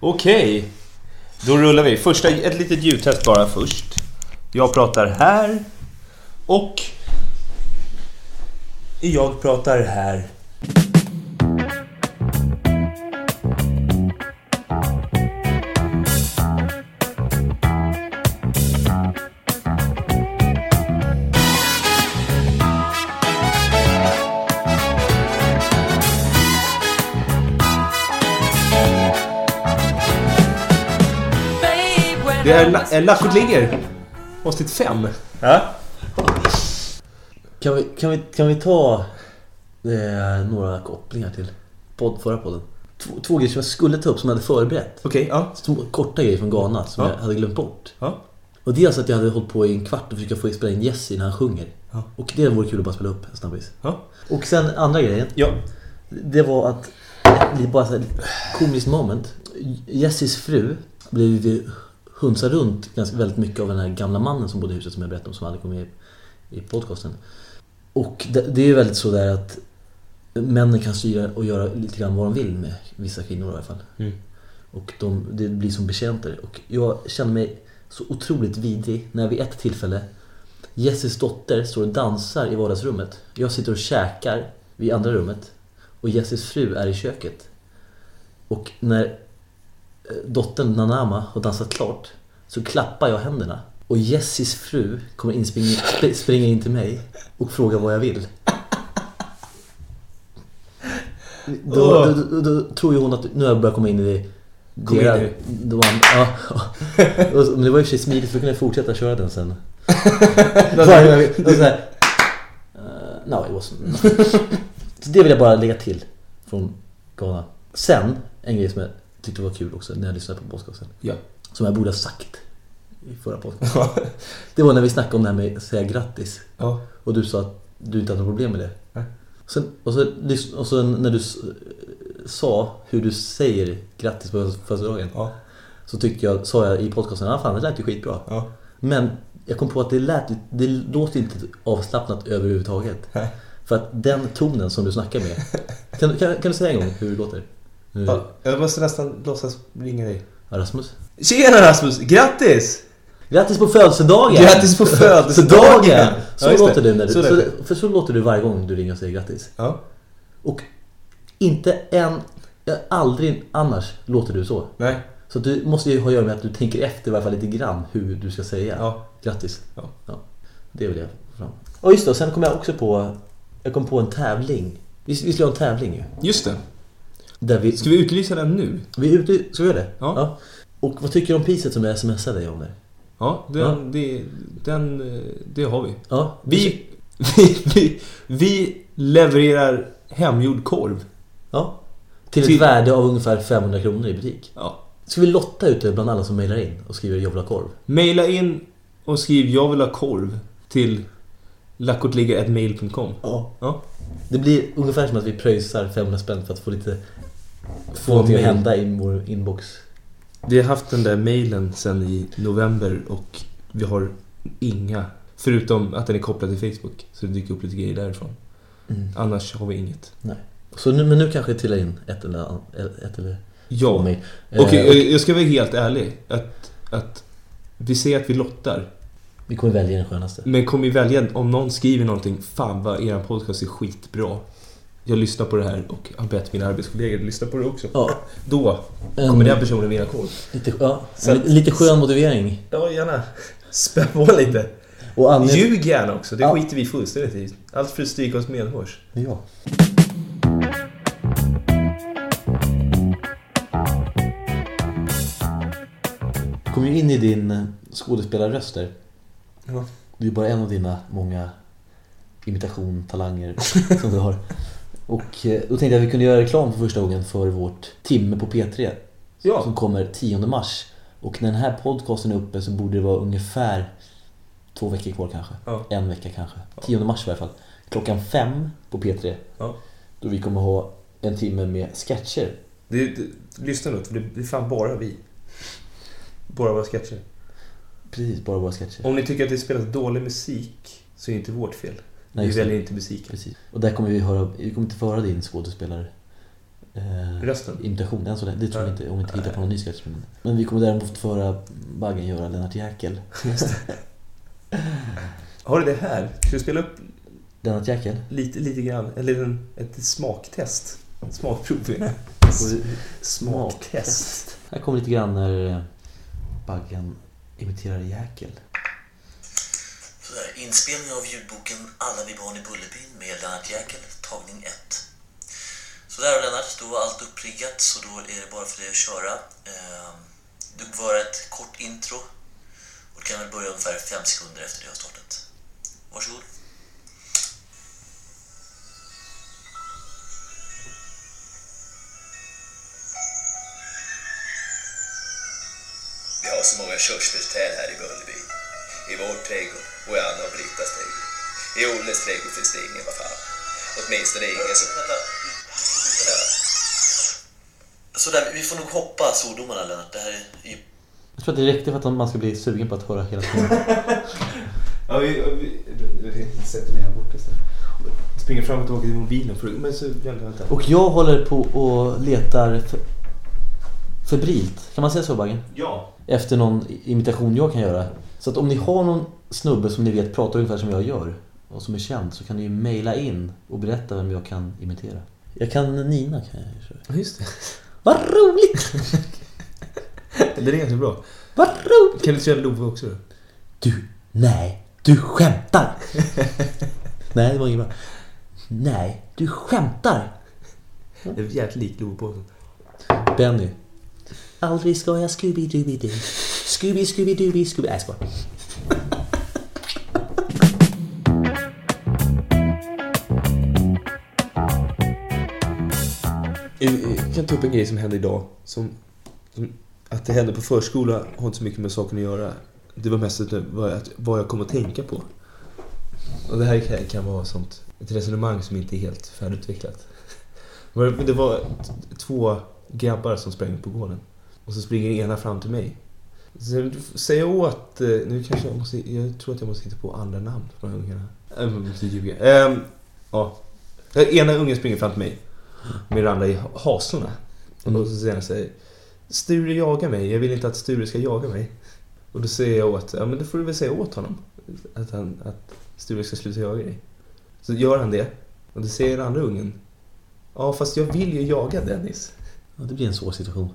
Okej, då rullar vi. Första, ett litet ljudtest bara först. Jag pratar här och jag pratar här. Det är La- är Lackot ligger. Avsnitt fem. Ja? Kan vi, kan vi, kan vi ta eh, några kopplingar till podd, förra podden? Två, två grejer som jag skulle ta upp som jag hade förberett. Okej, ja. Små, korta grejer från Ghana som Ja. jag hade glömt bort. ja. Och dels att jag hade hållit på i en kvart och försöka få spela in Jesse när han sjunger. Ja. Och det vore kul att bara spela upp en snabbis. Ja. Och sen andra grejen. Ja. Det var att, det är bara så här komiskt moment. Jesses fru blev hunsad runt ganska väldigt mycket av den här gamla mannen som bodde i huset som jag berättade om som hade kommit med i podcasten. Och det, det är ju väldigt så där att männen kan styra och göra lite grann vad de vill med vissa kvinnor i alla fall. Mm. Och de, det blir som betjänter. Och jag känner mig så otroligt vidrig när vid ett tillfälle Jesses dotter står och dansar i vardagsrummet. Jag sitter och käkar vid andra rummet. Och Jesses fru är i köket. Och när dottern Nanama har dansat klart så klappar jag händerna. Och Jessis fru kommer in, springer, sp- in till mig och frågar vad jag vill. Då, då, då, då tror ju hon att nu har jag börjat komma in i det. Kom in ja, Men det var och för sig smidigt för då kunde jag fortsätta köra den sen. Varje och så här, uh, no it wasn't. Så det vill jag bara lägga till från Ghana. Sen, en grej som jag tyckte var kul också när jag lyssnade på podcasten. Ja. Som jag borde ha sagt i förra podcasten. Det var när vi snackade om det här med att säga grattis. Ja. Och du sa att du inte hade något problem med det. Nej. Sen, och, så, och så när du sa hur du säger grattis på födelsedagen. Ja. Så tyckte jag, sa jag i podcasten, ah, fan det lät ju skitbra. Ja. Men jag kom på att det, lät, det låter inte avslappnat överhuvudtaget. Nej. För att den tonen som du snackar med. Kan, kan, kan du säga en gång hur det låter? Ja, Jag måste nästan låtsas ringa dig. Rasmus? Tjena Rasmus! Grattis! Grattis på födelsedagen! Grattis på födelsedagen! Så Ja, just det. låter du när du, Så det. för så låter du varje gång du ringer och säger grattis. Ja. Och inte en, ja, aldrig annars låter du så. Nej. Så du måste ju ha att göra med att du tänker efter i alla fall lite grann hur du ska säga Ja. grattis. Ja. Det vill jag fram. Och just det, och sen kom jag också på, jag kom på en tävling. Vi, vi ska ha en tävling ju. Just det. Där vi, Ska vi utlysa den nu? vi ute, ska vi göra det? Ja. Och vad tycker du om priset som jag smsade dig om det? Ja, den, Ja. Det, den, det har vi. Ja. Vi, vi, vi, vi levererar hemgjord korv. Ja. Till ett Till- värde av ungefär 500 kronor i butik. Ja. Ska vi lotta ut det bland alla som mejlar in och skriver jag vill ha korv? Maila in och skriv jag vill ha korv till lackotligga.mail.com Ja. Ja. Det blir ungefär som att vi pröjsar 500 spänn för att få lite... Få någonting att hända i vår inbox. Vi har haft den där mailen sen i november och vi har inga, förutom att den är kopplad till Facebook, så det dyker upp lite grejer därifrån. Mm. Annars har vi inget. Så nu, men nu kanske jag trillar in ett eller, an- ett eller Ja, och Eh, eh, jag ska vara helt ärlig. Att, att vi säger att vi lottar. Vi kommer välja den skönaste. Men kommer vi välja, om någon skriver någonting, fan vad er podcast är skitbra. Jag lyssnar på det här och har bett mina arbetskollegor lyssna på det också. Ja, Då kommer den personen vinna korv. lite, ja, Så lite skön motivering. Ja, gärna. Spä på lite. Och anledning... Ljug gärna också, det Ja. skiter vi fullständigt i. Allt för att stryka oss medhårs. Ja. Du kom ju in i din eh, skådespelarröst där. Ja. Du är bara en av dina många imitation, talanger som du har. Och eh, då tänkte jag att vi kunde göra reklam för första gången för vårt timme på P3. Ja. Som kommer 10 mars. Och när den här podcasten är uppe så borde det vara ungefär två veckor kvar kanske. Ja. En vecka kanske. 10 mars i alla fall. Klockan fem på P3. Ja. Då vi kommer ha en timme med sketcher. Det, det, lyssna nu, för det, det är fan bara vi. Bara våra sketcher. Precis, bara våra sketcher. Om ni tycker att det spelas dålig musik så är det inte vårt fel. Nej, vi väljer inte musiken. Precis. Och där kommer vi höra, vi kommer inte få höra din skådespelare eh, imitation än så länge. Det tror jag Ja. inte om vi inte hittar på någon ny sketch. Men- Men vi kommer däremot få höra Baggen göra Lennart Jäkel. Har du det här? Ska du spela upp Lennart Jäkel? lite, lite grann? En liten, ett smaktest? Smakprov? Smaktest. Här kommer lite grann när eh, Baggen imiterar Jäkel. Inspelning av ljudboken Alla vi barn i Bullerbyn med Lennart Jäkel, tagning 1. Sådär Lennart, då var allt uppriggat så då är det bara för dig att köra. Ehm, du får ett kort intro och du kan väl börja ungefär 5 sekunder efter det har startat. Varsågod. Vi har så många körsbärsträd här i Bullerby. I vår trädgård och i och Brittas trädgård. I Olles trädgård finns det ingen, vad fan. Åtminstone ingen som... Ja. Sådär, vi får nog hoppa svordomarna Lennart. Det här är ju... Jag tror att det räckte för att man ska bli sugen på att höra hela tiden. Ja, vi, vi, vi sätter mig här borta istället. Springer fram och tillbaka till mobilen. För, men så, vänta, vänta. Och jag håller på och letar fe- febrilt, kan man säga så Baggen? Ja. Efter någon imitation jag kan göra. Så att om ni har någon snubbe som ni vet pratar ungefär som jag gör och som är känd så kan ni ju mejla in och berätta vem jag kan imitera. Jag kan Nina kan jag köra. Just det. Vad roligt! Det är ganska bra. Vad roligt! Kan du köra Love också då? Du, nej, du skämtar! nej, det var inget bra. Nej, du skämtar! Det är jävligt likt Love på Benny. Aldrig ska jag Scooby-Dooby-Doo. Scooby, Scooby-Dooby, Scooby... Nej, jag skojar. Kan ta upp en grej som hände idag. Som, som, att det hände på förskola har inte så mycket med saken att göra. Det var mest vad jag, vad jag kom att tänka på. Och det här kan, kan vara sånt, ett resonemang som inte är helt färdigutvecklat. Det var två grabbar som sprang på gården. Och så springer ena fram till mig. Så säger jag åt... Eh, nu kanske jag måste... Jag tror att jag måste hitta på andra namn på de här ungarna. Ehm, jag måste ljuga. Ehm, ja. Eh, ena ungen springer fram till mig. Andra i hasorna. Och då så säger han så här, Sture jagar mig, jag vill inte att Sture ska jaga mig. Och då säger jag åt, ja men då får du väl säga åt honom. Att, han, att Sture ska sluta jaga dig. Så gör han det. Och då säger den andra ungen, ja fast jag vill ju jaga Dennis. Ja, det blir en svår situation.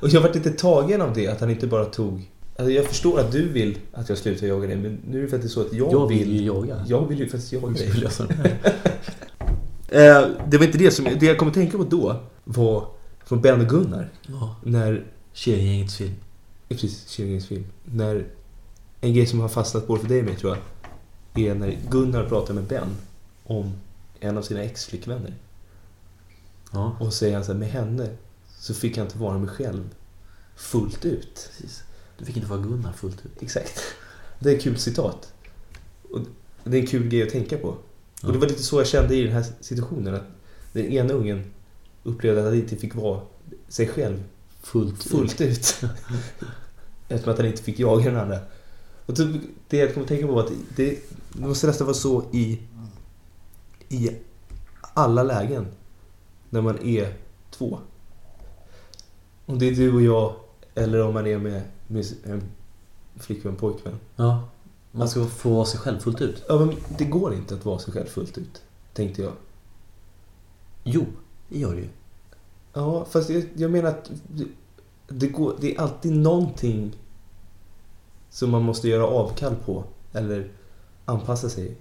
Och jag vart lite tagen av det, att han inte bara tog... Alltså jag förstår att du vill att jag slutar jaga dig, men nu är det faktiskt så att jag, Jag vill... vill ju jaga. Jag vill ju faktiskt jaga dig. Eh, det var inte det som... Det jag kom att tänka på då var från Ben och Gunnar. Ja, När... Tjejgängets film. Precis, Killingens film. När... En grej som har fastnat både för dig och mig tror jag. Är när Gunnar pratar med Ben om en av sina ex-flickvänner. Ja, Och säger han så här, med henne så fick jag inte vara mig själv fullt ut. precis. Du fick inte vara Gunnar fullt ut. Exakt. Det är ett kul citat. Och det är en kul grej att tänka på. Och det var lite så jag kände i den här situationen. Att den ena ungen upplevde att han inte fick vara sig själv Fullt, fullt ut. Eftersom att han inte fick jaga den andra. Och typ, det jag kom att tänka på var att det, det måste nästan vara så i, i alla lägen. När man är två. Om det är du och jag eller om man är med, med en flickvän, pojkvän. Ja, man ska få vara sig själv fullt ut. Ja, men det går inte att vara sig själv fullt ut. Tänkte jag. Jo, det gör det ju. Ja, fast jag, jag menar att det, det, går, det är alltid någonting som man måste göra avkall på. Eller anpassa sig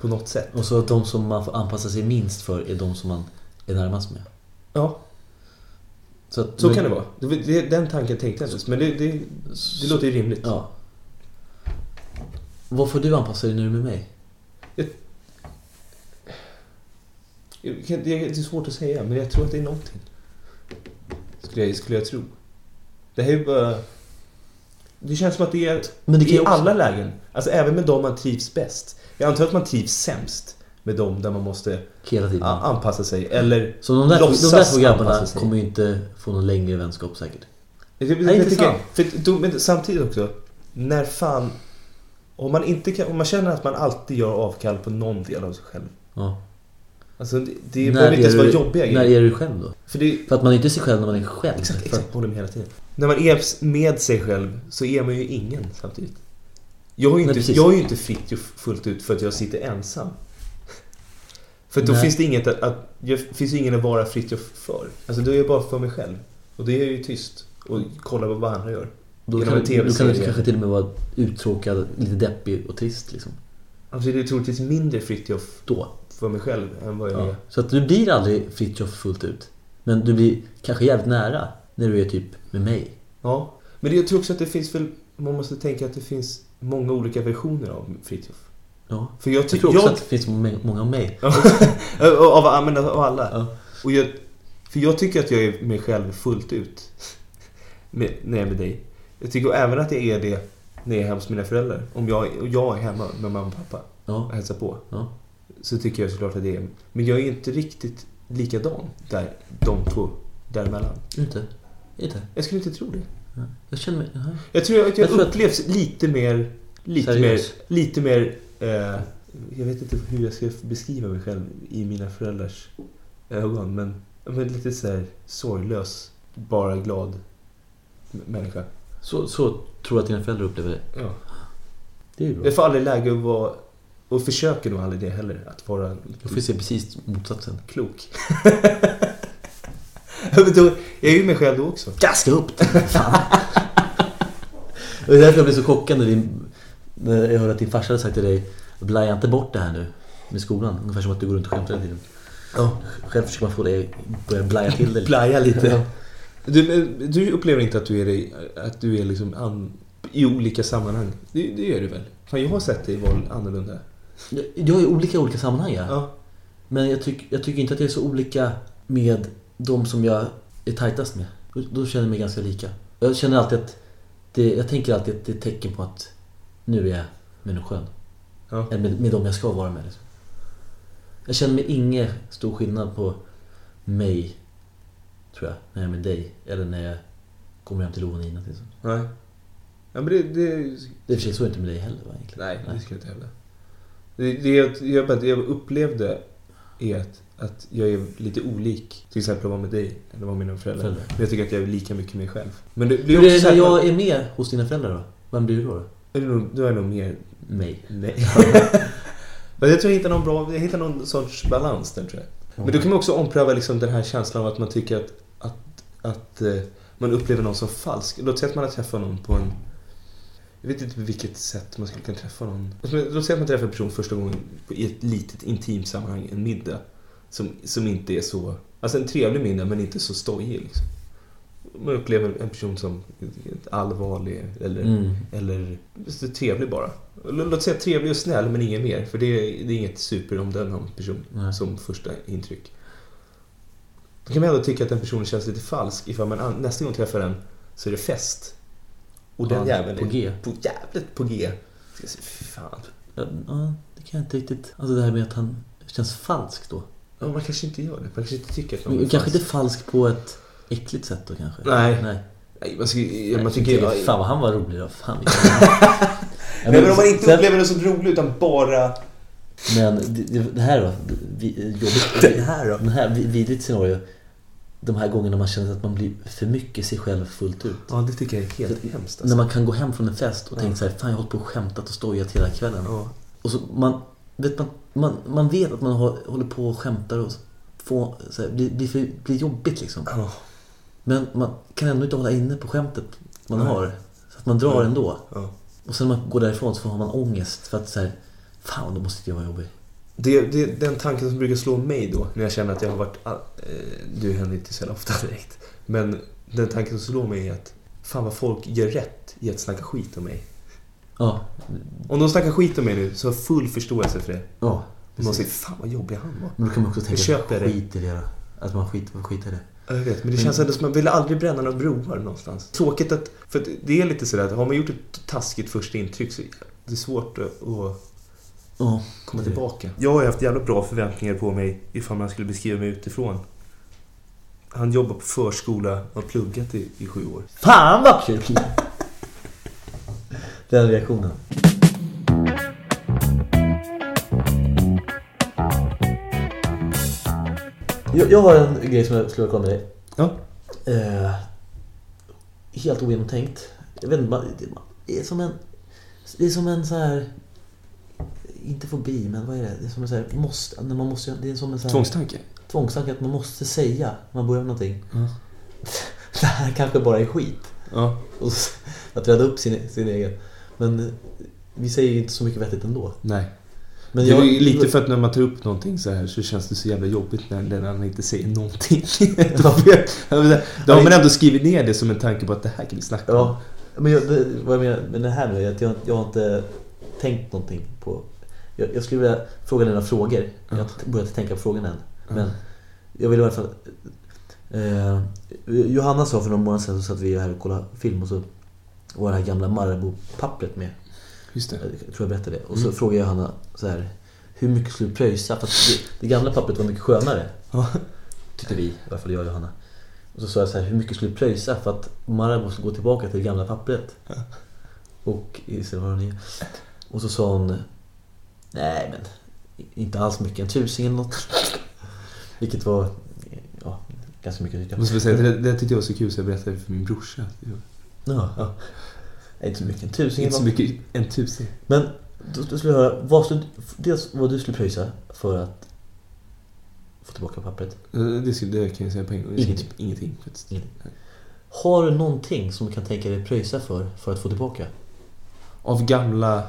på något sätt. Och så att de som man får anpassa sig minst för är de som man är närmast med. Ja, Så, att, så kan det vara. Det, det, den tanken tänkte jag inte. Men det, det, det låter ju rimligt. Ja. Vad får du anpassa dig nu med mig? Jag Det är svårt att säga, men jag tror att det är någonting. Skulle jag, skulle jag tro. Det här är ju bara... Det känns som att det är Men det i också- alla lägen. Alltså även med dem man trivs bäst. Jag antar att man trivs sämst med dem där man måste anpassa sig. Eller Så de där, de där två grabbarna kommer ju inte få någon längre vänskap säkert. Jag, jag, Nej, inte sant. för då, men samtidigt också, när fan... Om man, inte kan, om man känner att man alltid gör avkall på någon del av sig själv. Ja. Alltså det, det När behöver inte ens vara jobbiga När grejer. är du själv då? För det, För att man är inte sig själv när man är själv. Exakt, exakt. Håller med hela tiden. När man är med sig själv så är man ju ingen samtidigt. Jag är ju inte, jag är inte Fritiof fullt ut för att jag sitter ensam. För då Nej. finns det inget att, att jag, finns ingen att vara Fritiof för. Alltså då är jag bara för mig själv. Och det är ju tyst. Och kolla på vad andra gör. Då kan, du- då kan du kanske till och med vara uttråkad, lite deppig och trist liksom. Alltså det är troligtvis mindre Fritiof Då. för mig själv än vad jag Ja. är. Så att du blir aldrig Fritiof fullt ut. Men du blir kanske jävligt nära när du är typ med mig. Ja. Men jag tror också att det finns väl, man måste tänka att det finns många olika versioner av Fritiof. Ja. För jag Jag tror också Jag, att det finns må- många av mig. av, av alla. Ja. Och jag, för jag tycker att jag är mig själv fullt ut. Med, när jag är med dig. Jag tycker även att jag är det när jag är hemma hos mina föräldrar. Om jag, och jag är hemma med mamma och pappa och Ja. hälsar på. Ja. Så tycker jag såklart att det är. Men jag är inte riktigt likadan där, de två däremellan. Inte? Inte? Jag skulle inte tro det. Ja. Jag känner mig... Jag tror att jag, Jag tror att- upplevs lite mer... Lite Seriös. mer... Lite mer... Eh, jag vet inte hur jag ska beskriva mig själv i mina föräldrars ögon. Men, men lite så här sorglös, bara glad människa. Så, så tror jag att dina föräldrar upplever det. Ja. Det är bra. Jag får aldrig läge att vara... Och försöker nog aldrig det heller. Att vara Jag får se precis motsatsen. klok. Jag är ju mig själv då också. Gaska upp det! Det är därför jag blev så chockad när, din, när jag hörde att din farsa hade sagt till dig Blaja inte bort det här nu med skolan. Ungefär som att du går runt och skämtar hela tiden. Ja. Själv försöker man få dig att börja blaja till det lite. Blaja lite. Du, du upplever inte att du är, att du är liksom an, i olika sammanhang? Det, det gör du väl? Fan, jag har sett dig vara annorlunda. Jag, jag är olika i olika sammanhang ja. Ja. Men jag, tyck, jag tycker inte att jag är så olika med de som jag är tajtast med. Då, känner jag mig ganska lika. Jag känner alltid att det, jag tänker alltid att det är ett tecken på att nu är jag skön. Ja. Eller med, med dem jag ska vara med. Liksom. Jag känner mig ingen stor skillnad på mig, tror jag, när jag är med dig. Eller när jag kommer hem till Lova och Nina exempel. Nej. Ja, men det... det Det är för sig så inte med dig heller va, egentligen. nej, det skulle jag inte heller. Det, det, jag, jag, jag upplevde är att, att jag är lite olik. Till exempel att vara med dig, eller vara med mina föräldrar. Föräldrar. Men jag tycker att jag är lika mycket mig själv. Men det, det Hur är är också det när här, jag är med hos dina föräldrar då? Vem blir du då? då? är det nog, då är jag nog mer Mig. Nej. Men jag tror jag hittar någon bra, jag hittar någon sorts balans där tror jag. Men då kan man också ompröva liksom den här känslan av att man tycker att, att, eh, man upplever någon som falsk. Låt säga att man har träffat någon på en... Jag vet inte på vilket sätt man skulle kunna träffa någon. Låt säga att man träffar en person första gången i ett litet intimt sammanhang, en middag. Som, som inte är så... Alltså en trevlig middag men inte så stojig liksom. Man upplever en person som allvarlig eller Mm. eller trevlig bara. Låt säga trevlig och snäll men inget mer. För det är, det är inget superomdöme om person Nej. som första intryck. Då kan man ändå tycka att den personen känns lite falsk ifall man an- nästa gång träffar den så är det fest. Och den Ja, jäveln på är G. På, jävligt på G. Ska jag fy fan. Ja, det kan jag inte riktigt... Alltså det här med att han känns falsk då. Ja, man kanske inte gör det. Man kanske inte tycker att någon Men är kanske inte falsk på ett äckligt sätt då kanske? Nej. Nej. Nej, man, ska, Nej, man jag tycker... tänker, Ja, fan vad han var rolig då. Fan Nej, men om man inte upplever det som roligt utan bara... Men det, det, det här då? Jobbigt. Det här då? Den här vid- vidrigt scenario. De här gångerna man känner att man blir för mycket sig själv fullt ut. Ja, det tycker jag är helt hemskt. Alltså. När man kan gå hem från en fest och Ja. tänka så här, fan jag har hållit på och skämtat och stojat hela kvällen. Ja. Och så man, vet man, man, man vet att man har, håller på och skämtar och får, så här, blir, blir, för, blir jobbigt liksom. Ja. Men man kan ändå inte hålla inne på skämtet man Nej. har. Så att man drar ändå. Och sen när man går därifrån så har man ångest för att så här, fan då måste jag vara jobbig. Det, det, den tanken som brukar slå mig då, när jag känner att jag har varit... Eh, du händer inte så ofta direkt. Men den tanken som slår mig är att fan vad folk gör rätt i att snacka skit om mig. Ja, Om de snackar skit om mig nu så har jag full förståelse för det. ja. Precis. säger fan vad jobbig han var. Men då kan man också tänka, köper det. skit i det då. Att man skit, skit i det. Ja, Jag vet, men det känns ändå som att man vill aldrig bränna några broar någonstans. Tråkigt att... För att det är lite sådär att har man gjort ett taskigt första intryck så det är svårt att, att Ja, komma tillbaka. Jag har haft jävla bra förväntningar på mig ifall man skulle beskriva mig utifrån. Han jobbar på förskola och har pluggat i, i sju år. Fan vad kul! Den reaktionen. Jag, jag har en grej som jag skulle vilja kolla med dig. Ja. Eh, helt ogenomtänkt. Jag vet inte, det är som en... Det är som en så här... Inte fobi, men vad är det? Det är som här... Måste, när man måste, det är som en så här... Tvångstanke. tvångstanke att man måste säga när man börjar med någonting. Ja. Det här kanske bara är skit. Ja. Och så- att rädda upp sin, sin egen. Men eh, vi säger ju inte så mycket vettigt ändå. Nej. Men det är lite för att när man tar upp någonting så här så känns det så jävla jobbigt när den andra inte säger någonting. Då har man ändå skrivit ner det som en tanke på att det här kan vi snacka om. Ja, men jag, vad jag menar med det här nu är att jag, jag har inte tänkt någonting på... Jag, jag skulle vilja fråga dig några frågor. Jag har inte börjat tänka på frågorna än. Men jag vill i alla fall... Eh, Johanna sa för några månader sedan så satt vi här och kollade film och så var det här gamla Marabou-pappret med. Just det. Jag tror jag berättade det. Och så frågade jag Johanna så här, hur mycket skulle du pröjsa? För att det, det gamla pappret var mycket skönare. Ja. Tyckte vi, i alla fall jag och Johanna. Och så sa jag så här, hur mycket skulle du pröjsa för att Marabou skulle gå tillbaka till det gamla pappret? Och istället var det nya. Och så sa hon, nej men inte alls mycket, en tusing eller något. Vilket var, ja, ganska mycket Jag måste säga, det, det tyckte jag var så kul så jag berättade för min brorsa. Ja, Ja. Nej, inte så mycket, en tusing Inte så mycket, en tusen. Men då, då skulle jag höra, vad skulle, dels vad du skulle pröjsa för att få tillbaka pappret. Eh, Det, skulle, det kan jag säga på en gång. Ingenting. ingenting. faktiskt. Ingenting. Har du någonting som du kan tänka dig pröjsa för, för att få tillbaka? Av gamla...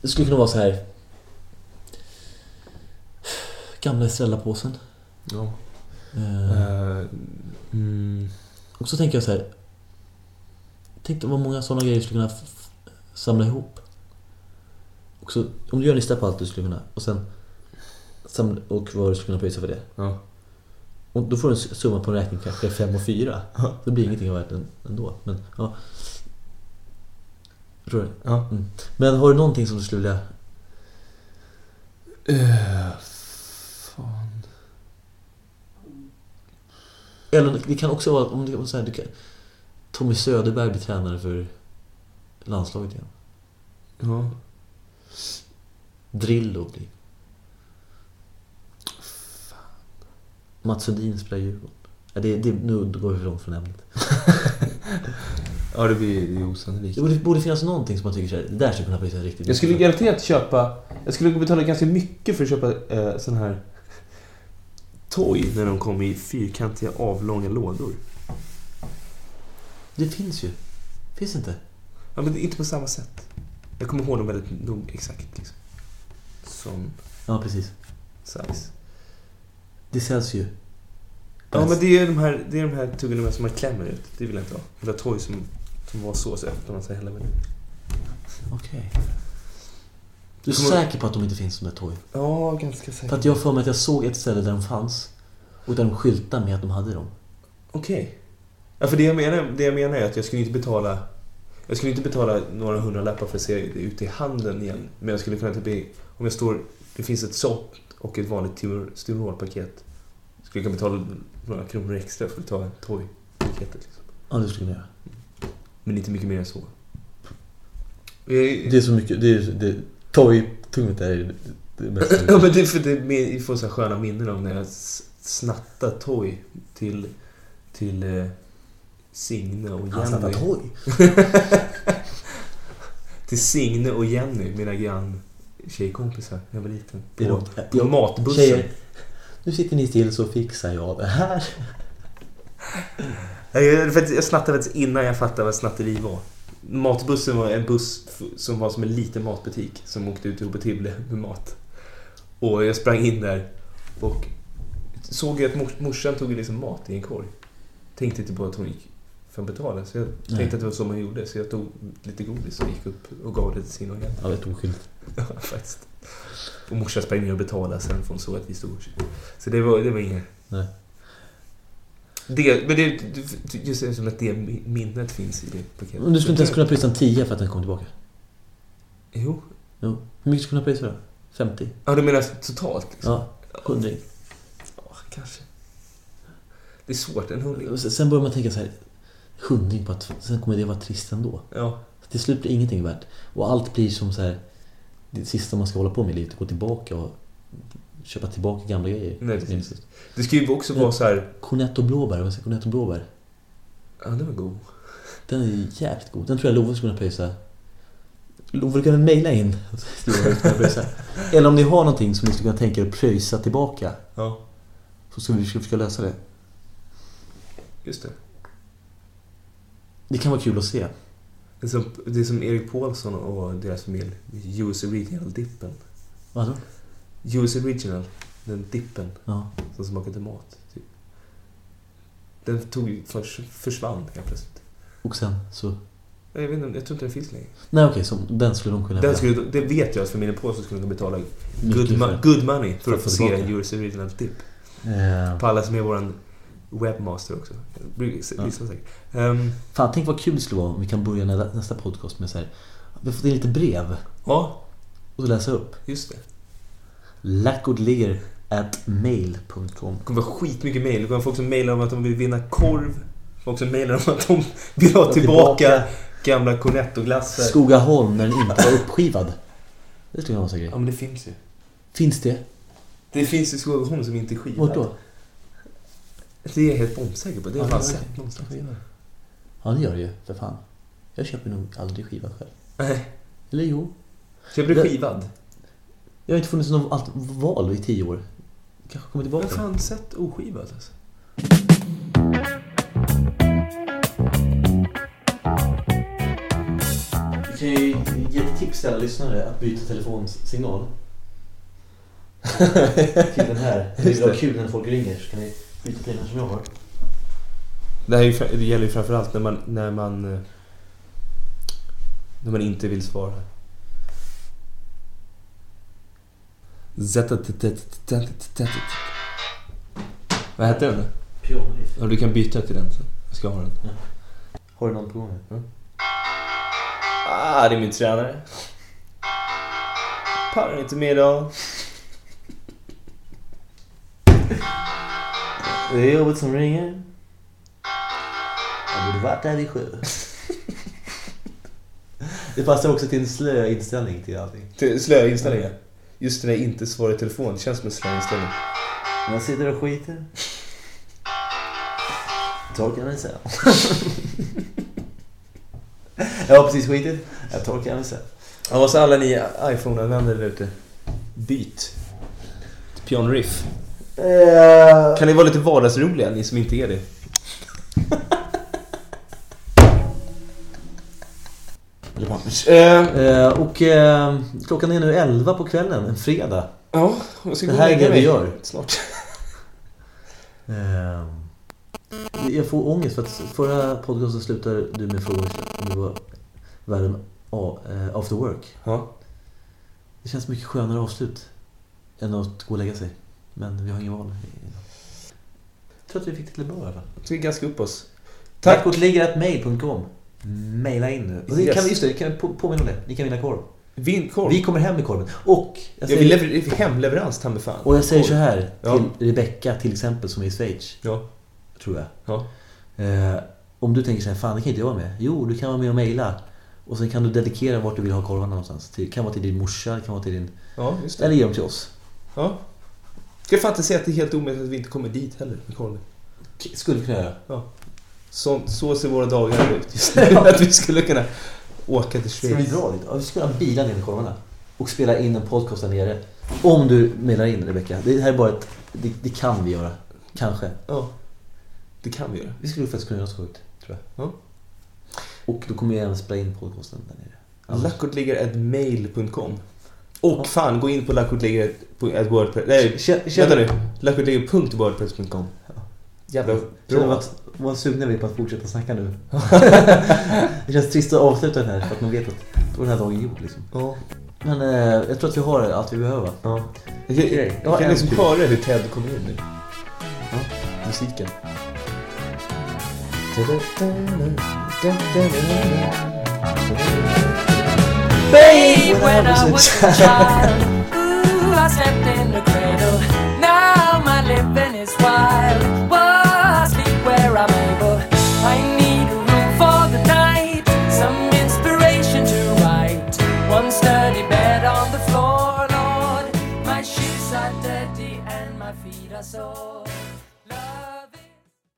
Det skulle kunna vara så här. Gamla Estrella-påsen. Ja. Eh, mm, och så tänker jag så här. Tänk vad många sådana grejer du skulle kunna samla ihop. Och så, om du gör en lista på allt du skulle kunna och sen samla, och vad du skulle kunna pröjsa för det. ja. Och då får du en summa på en räkning kanske 5 och 4. Ja. Då blir ingenting värt än- ändå. Men, ja. Förstår du? ja. Mm. Men har du någonting som du skulle vilja... Eh, Eller det kan också vara om det så här, du kan, Tommy Söderberg blir tränare för landslaget igen. Ja. Drillo blir... Mats Sundin spelar Djurgården. Ja, det, det, nu går vi för långt från ämnet. Ja, det blir det är osannolikt. Det borde, borde finnas någonting som man tycker så här, det där skulle kunna bli så riktigt Jag skulle garanterat köpa... Jag skulle betala ganska mycket för att köpa eh, sån här... Toy när de kom i fyrkantiga avlånga lådor. Det finns ju. Finns inte? Ja, men inte på samma sätt. Jag kommer ihåg dem väldigt nog exakt. Liksom. Som Ja, precis. size. Det säljs ju. Ja, men det är de här, det är de här tuggummin som man klämmer ut. Det vill jag inte ha. Jag vill ha Toy som, som var så, så öppnar man sig hela vägen. Okej. Du är Kommer- säker på att de inte finns som ett toy? Ja, ganska säkert. För att jag för mig att jag såg ett ställe där de fanns. Och där de skyltade med att de hade dem. Okej. Ja, för det jag, menar, det jag menar är att jag skulle inte betala... Jag skulle inte betala några hundralappar för att se det ute i handeln igen. Men jag skulle kunna typ... i- Om jag står... Det finns ett sopp och ett vanligt Timor- Stimorol-paket. Skulle jag kunna betala några kronor extra för att ta en Toy-paketet. Liksom. Ja, det skulle jag göra. Men inte mycket mer än så. Det är så mycket, det är, det, toy-tungt är det, mest. Ja, men det är för det med- jag får så sköna minnen om när jag snattade Toy till, till eh, Signe och Jenny. Han snattade toy. till Signe och Jenny, mina grann tjejkompisar när jag var liten. På, på matbussen. Tjejer, nu sitter ni still så fixar jag det här. Att jag snattade faktiskt innan jag fattade vad snatteri var. Matbussen var en buss som var som en liten matbutik som åkte ut till Tibble med mat. Och jag sprang in där och såg att mors- morsan tog liksom mat i en korg. Tänkte inte på att hon gick för att betala. Så jag Nej. tänkte att det var så man gjorde. Så jag tog lite godis och gick upp och gav det till sin och Jenny. Ja, det är oskyldigt. Ja, faktiskt. Och morsan sprang ner och betalade sen för hon såg att vi stod Så det var, det var inget... Nej. Det, men det, just det som att det minnet finns i det paketet. Men du skulle inte ens kunna prisa en 10 för att den kom tillbaka? Jo. Jo. Hur mycket skulle du kunna prisa då? 50? Ja, du menar totalt? Liksom. Ja, 100. Ja, kanske. Det är svårt, en hundring. Sen börjar man tänka så här, hundring på att sen kommer det vara trist ändå. Ja. Till slut blir ingenting värt. Och allt blir som så här, det sista man ska hålla på med i livet, gå tillbaka och köpa tillbaka gamla grejer. Nej, precis. Det ska ju också vara så här... Cornetto blåbär, vad säger Cornetto blåbär? Ja, den var god. Den är jävligt god. Den tror jag Love skulle kunna pröjsa. Love kan mejla in. Du. Eller om ni har någonting som ni skulle kunna tänka er att pröjsa tillbaka. Ja, Så ska vi försöka lösa det. just det. Det kan vara kul att se. Det är som, det är som Erik Paulsson och deras familj. US Original-dippen. Vad då? US Original, den dippen Ja. som smakar tomat. Typ. Den tog, förs, försvann helt plötsligt. Och sen så... Jag, vet inte, jag tror inte den finns längre. Nej okej, så den skulle de kunna... Den skulle, det vet jag att familjen Paulsson skulle kunna betala good, för. mo- good money för För att få se en US Original-dipp. Eh, På alla som är våran webbmaster också. Lyssna Ja. säkert. Ehm, fan, tänk vad kul det skulle vara om vi kan börja nä- nästa podcast med så här. Vi har fått in lite brev. ja, Och så läsa upp. just det. Lackordligger at mail.com Det kommer vara skitmycket mejl. Det kommer folk som mejlar om att de vill vinna korv. Folk som mejlar om att de vill ha tillbaka gamla Cornetto-glassar. Skogaholm när den inte var uppskivad. Det skulle vara så Ja, grej. men det finns ju. Finns det? Det finns ju Skogaholm som inte är skivad. Vart då? Det är jag helt bombsäker på. Det har jag Ja, det sett någonstans. Ja, det gör det ju. För fan. Jag köper nog aldrig skivad själv. Nej. Eller jo. Köper du skivad? Jag har inte funnits något val i tio år. Kanske kommer Jag har tillbaka. fan sett oskivad alltså. Vi kan ju ge ett tips till alla lyssnare att byta telefonsignal. till den här. Det är kul när folk ringer så kan ni byta till den som jag har. Det, här är ju, det gäller ju framförallt när man, när man... eh, När man inte vill svara. Vad hette den? Pianoriff. Ja, du kan byta till den sen. Jag ska ha den. Har du någon på gång? Ah, det är min tränare. Pallar inte med idag. Det är jobbet som ringer. Jag borde varit där vid sju. Det passar också till en slö inställning till allting. Till slö inställning, ja. Just det där inte svara i telefon. Det känns som en slö inställning. Man sitter och skiter. Torkar mig sen. Jag har precis skitit. Jag torkar mig sen. Ja, vad sa alla ni iPhone-användare där ute? Byt. Till Piano Riff. Kan ni vara lite vardagsroliga, ni som inte är det? Eh, Eh, och eh, klockan är nu 11 på kvällen, en fredag. ja, jag ska Det gå här och är lägga det vi mig gör. Snart. Eh, jag får ångest för att förra podcasten slutade du med frågan om det var världen a- eh, after work. Ja. Det känns mycket skönare avslut än att gå och lägga sig. Men vi har ingen val. Jag tror att vi fick det till bra i alla fall. Jag tycker gaska upp oss. Tack! Tackotligger.mail.com Maila in nu. Och det Yes. kan vi, just det, kan vi på- påminna om det. Ni kan vinna korv. Vinkorv. Vi kommer hem med korven. Och jag Jag säger, vill lever- hemleverans, ta fan. och jag säger så Korv. här Ja. till Rebecca till exempel som är i Schweiz. Ja. Tror jag. Ja. Eh, om du tänker så här, fan det kan inte jag vara med. Jo, du kan vara med och mejla. Och sen kan du dedikera vart du vill ha korvarna någonstans. Det kan vara till din morsa, det kan vara till din... Ja, just det. Eller ge dem till oss. Ja. Ska jag fan inte säga att det är helt omöjligt att vi inte kommer dit heller med korven. Skulle kunna göra. Så, så ser våra dagar ut just nu. att vi skulle kunna åka till Ska vi Schweiz. dra dit? Ja, vi skulle ha bilar ner med korvarna. Och spela in en podcast där nere. Om du mejlar in Rebecca. Det här är bara ett... Det, det kan vi göra. Kanske. Ja. Det kan vi göra. Vi skulle faktiskt kunna göra så sjukt, tror jag. Ja. Och då kommer jag även spela in podcasten där nere. Annars- Lackordligger.mail.com Och Ja. fan, gå in på lackordligger.wordpress... Nej, vänta nu. Lackordligger.wordpress.com Jävla bra. vad sugna vi är på att fortsätta snacka nu. det känns trist att avsluta den här för att man vet att då är den här dagen gjord liksom. Ja. Men eh, jag tror att vi har allt vi behöver. ja. Jag, jag, jag, Jag har kan liksom höra hur Ted kommer in nu. Ja. Musiken. Babe, when I was a child, ooh, I slept in